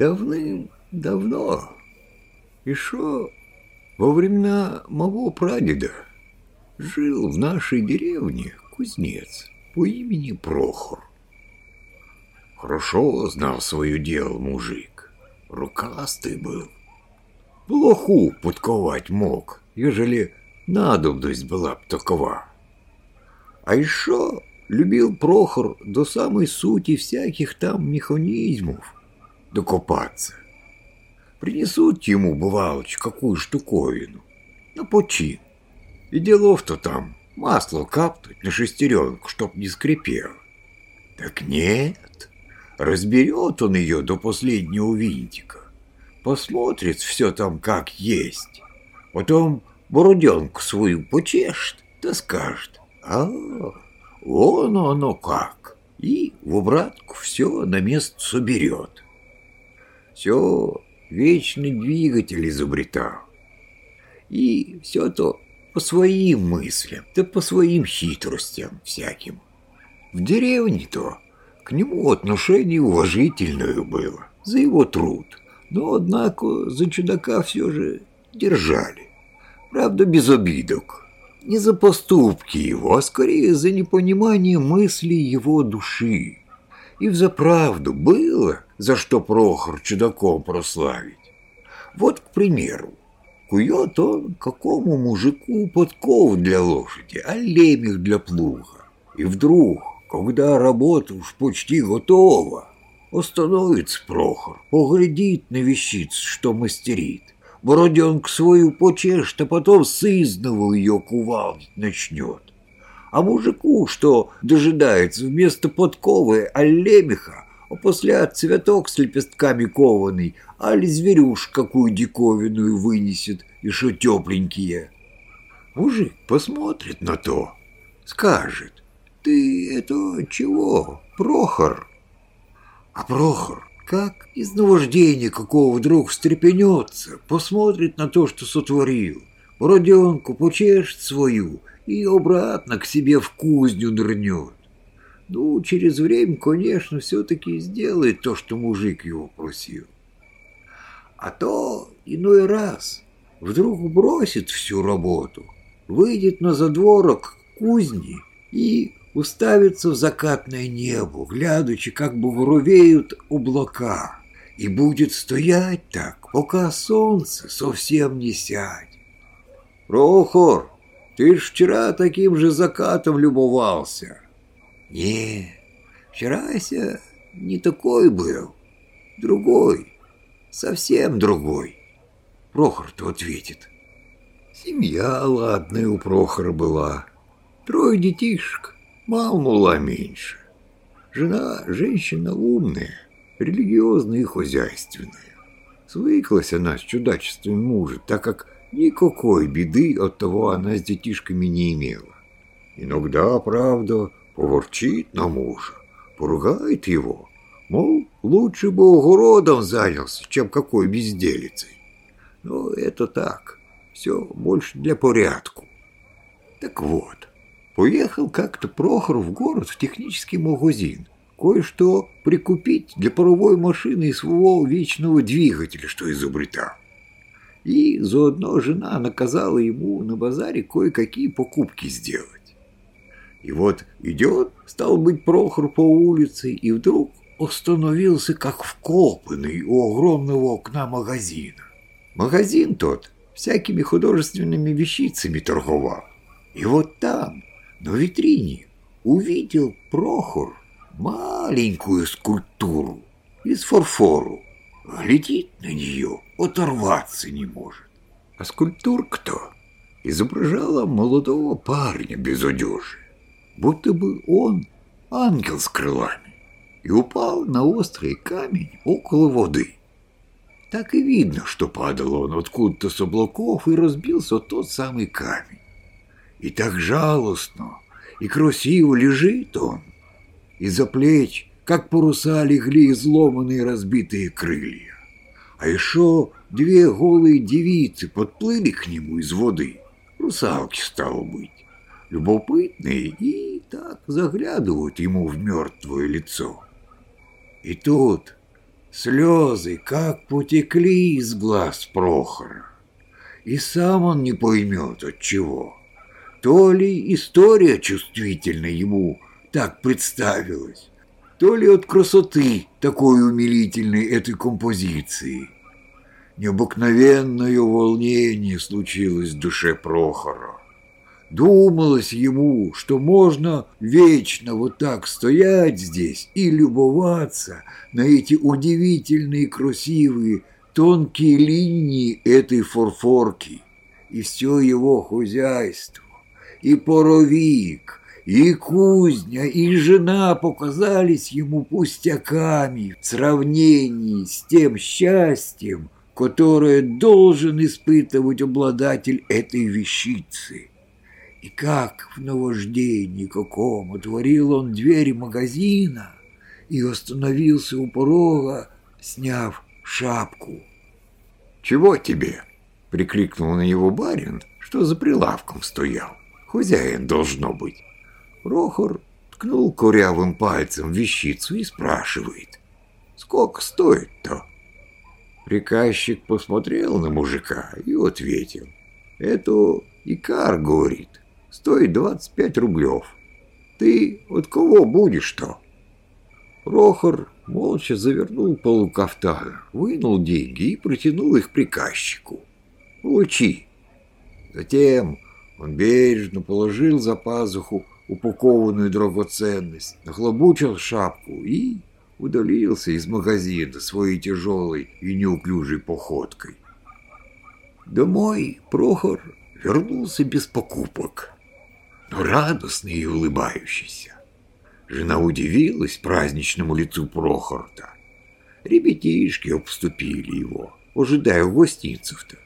Давным-давно, еще во времена моего прадеда, жил в нашей деревне кузнец по имени Прохор. Хорошо знал свое дело мужик, рукастый был. Плоху подковать мог, ежели надобность была б такова. А еще любил Прохор до самой сути всяких там механизмов докопаться. Принесут ему, бывалыч, какую штуковину на почин. И делов-то там масло капнуть на шестеренку, чтоб не скрипело. Так нет, разберет он ее до последнего винтика, посмотрит все там как есть, потом бороденку свою почешет, да скажет, а, вон оно как, и в обратку все на место соберет. Все вечный двигатель изобретал. И все то по своим мыслям, да по своим хитростям всяким. В деревне-то к нему отношение уважительное было за его труд, но, однако, за чудака все же держали. Правда, без обидок. Не за поступки его, а скорее за непонимание мыслей его души. И взаправду было, за что Прохор чудаком прославить. Вот, к примеру, кует он какому мужику подков для лошади, а лемех для плуга. И вдруг, когда работа уж почти готова, остановится Прохор, поглядит на вещицу, что мастерит. Бороденку свою почешет, а потом сызново ее кувалдить начнет. А мужику, что дожидается вместо подковы, а лемеха, а после цветок с лепестками кованый, али зверюш какую диковинную вынесет, и шо тепленькие. Мужик посмотрит на то, скажет, ты это чего, Прохор? А Прохор, как из наваждения какого вдруг встрепенется, посмотрит на то, что сотворил, Роденку почешет свою и обратно к себе в кузню нырнет. Ну, через время, конечно, все-таки сделает то, что мужик его просил. А то иной раз вдруг бросит всю работу, выйдет на задворок кузни и уставится в закатное небо, глядячи, как бы воровеют облака, и будет стоять так, пока солнце совсем не сядет. «Прохор, ты ж вчера таким же закатом любовался!» Не, вчерася не такой был, другой, совсем другой. Прохор-то ответит. Семья ладная у Прохора была, трое детишек, мало меньше. Жена женщина умная, религиозная и хозяйственная. Свыклась она с чудачеством мужа, так как никакой беды от того она с детишками не имела. Иногда, правда, поворчит на мужа, поругает его, мол, лучше бы огородом занялся, чем какой безделицей. Но это так, все больше для порядку. Так вот, поехал как-то Прохор в город в технический магазин, кое-что прикупить для паровой машины и своего вечного двигателя, что изобретал. И заодно жена наказала ему на базаре кое-какие покупки сделать. И вот идет, стал быть, Прохор по улице, и вдруг остановился, как вкопанный у огромного окна магазина. Магазин тот всякими художественными вещицами торговал. И вот там, на витрине, увидел Прохор маленькую скульптуру из фарфору. Глядит на нее, оторваться не может. А скульптурка-то изображала молодого парня без одежи будто бы он ангел с крылами, и упал на острый камень около воды. Так и видно, что падал он откуда-то с облаков и разбился тот самый камень. И так жалостно и красиво лежит он. Из-за плеч, как паруса, легли изломанные разбитые крылья. А еще две голые девицы подплыли к нему из воды. Русалки, стало быть любопытные и так заглядывают ему в мертвое лицо. И тут Слезы как потекли из глаз Прохора. И сам он не поймет от чего. То ли история чувствительна ему так представилась, то ли от красоты такой умилительной этой композиции. Необыкновенное волнение случилось в душе Прохора. Думалось ему, что можно вечно вот так стоять здесь и любоваться на эти удивительные красивые тонкие линии этой форфорки и все его хозяйство, и поровик, и кузня, и жена показались ему пустяками в сравнении с тем счастьем, которое должен испытывать обладатель этой вещицы. И как в наваждении каком отворил он двери магазина и остановился у порога, сняв шапку. «Чего тебе?» — прикрикнул на него барин, что за прилавком стоял. Хозяин должно быть. Прохор ткнул курявым пальцем вещицу и спрашивает. «Сколько стоит-то?» Приказчик посмотрел на мужика и ответил. «Это Икар, — говорит, стоит 25 рублев. Ты от кого будешь-то? Прохор молча завернул полукафтана, вынул деньги и протянул их приказчику. Получи. Затем он бережно положил за пазуху упакованную драгоценность, нахлобучил шапку и удалился из магазина своей тяжелой и неуклюжей походкой. Домой Прохор вернулся без покупок но радостный и улыбающийся. Жена удивилась праздничному лицу Прохорта. Ребятишки обступили его, ожидая в гостинцев-то.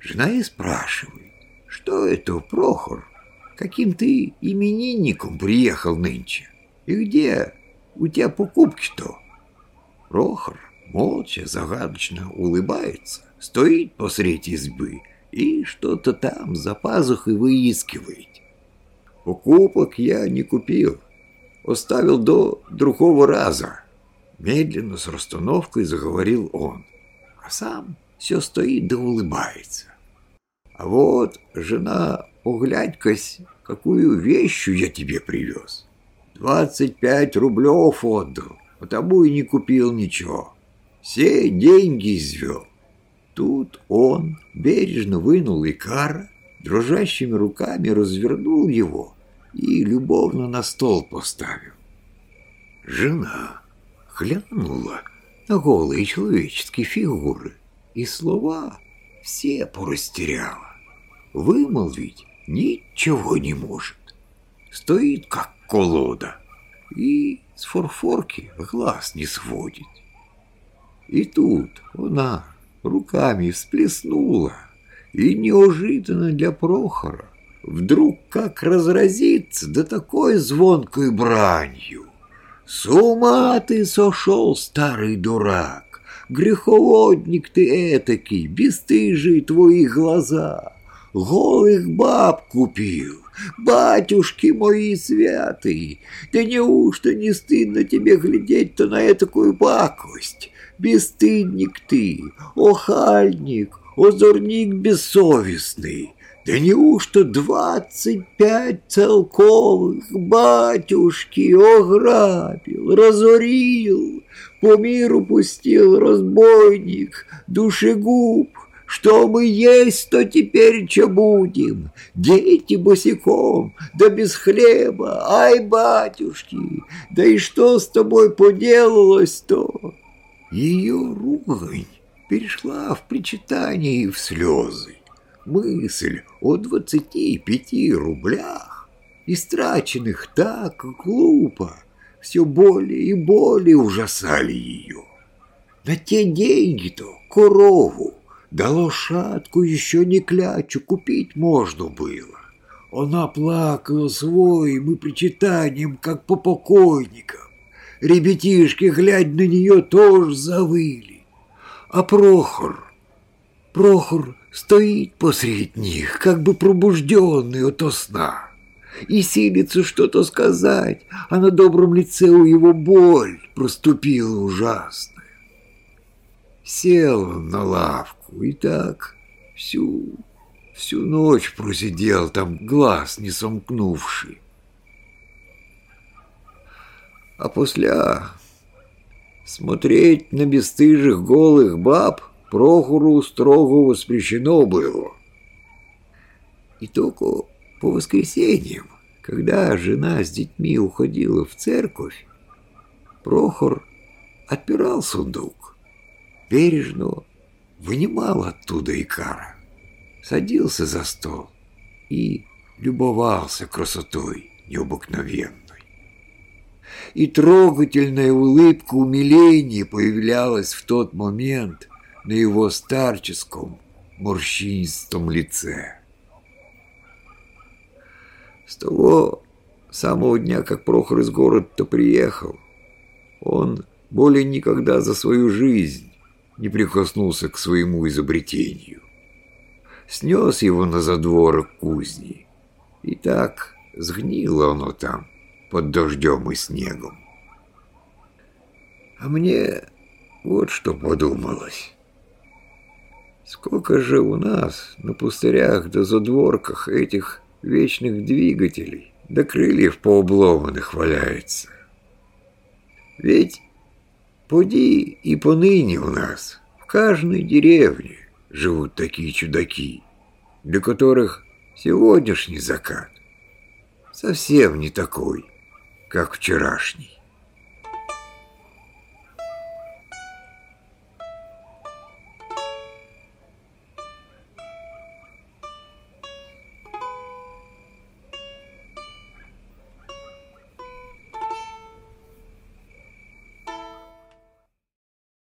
Жена и спрашивает, что это, Прохор? Каким ты именинником приехал нынче? И где у тебя покупки-то? Прохор молча, загадочно улыбается, стоит посреди избы и что-то там за пазухой выискивает. Покупок я не купил. Оставил до другого раза. Медленно, с расстановкой заговорил он. А сам все стоит да улыбается. А вот, жена, углядь-кась, какую вещью я тебе привез. Двадцать пять рублев отдал, потому и не купил ничего. Все деньги извел. Тут он бережно вынул икара, дрожащими руками развернул его и любовно на стол поставил. Жена глянула на голые человеческие фигуры, и слова все порастеряла. Вымолвить ничего не может. Стоит, как колода, и с форфорки глаз не сводит. И тут она руками всплеснула, и неожиданно для Прохора вдруг как разразится да такой звонкой бранью. С ума ты сошел, старый дурак, греховодник ты этакий, бесстыжие твои глаза. Голых баб купил, батюшки мои святые, да неужто не стыдно тебе глядеть-то на этакую пакость? Бесстыдник ты, охальник, озорник бессовестный, да неужто двадцать пять целковых батюшки ограбил, разорил, по миру пустил разбойник, душегуб, что мы есть, то теперь что будем? Дети босиком, да без хлеба, ай, батюшки, да и что с тобой поделалось-то? Ее ругань перешла в причитание и в слезы. Мысль о двадцати пяти рублях, истраченных так глупо, все более и более ужасали ее. На те деньги-то корову, да лошадку еще не клячу купить можно было. Она плакала своим и причитанием, как по покойникам. Ребятишки, глядя на нее, тоже завыли. А Прохор, Прохор стоит посреди них, как бы пробужденный ото сна, и силится что-то сказать, а на добром лице у его боль проступила ужасная. Сел он на лавку и так всю, всю ночь просидел там, глаз не сомкнувший. А после смотреть на бесстыжих голых баб Прохору строго воспрещено было. И только по воскресеньям, когда жена с детьми уходила в церковь, Прохор отпирал сундук, бережно вынимал оттуда икара, садился за стол и любовался красотой необыкновенной. И трогательная улыбка умиления появлялась в тот момент на его старческом морщинистом лице. С того самого дня, как Прохор из города-то приехал, он более никогда за свою жизнь не прикоснулся к своему изобретению. Снес его на задворок кузни, и так сгнило оно там под дождем и снегом. А мне вот что подумалось. Сколько же у нас на пустырях да задворках этих вечных двигателей, да крыльев пообломанных валяется. Ведь поди и поныне у нас в каждой деревне живут такие чудаки, для которых сегодняшний закат совсем не такой, как вчерашний.